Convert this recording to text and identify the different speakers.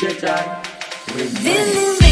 Speaker 1: digital
Speaker 2: remix.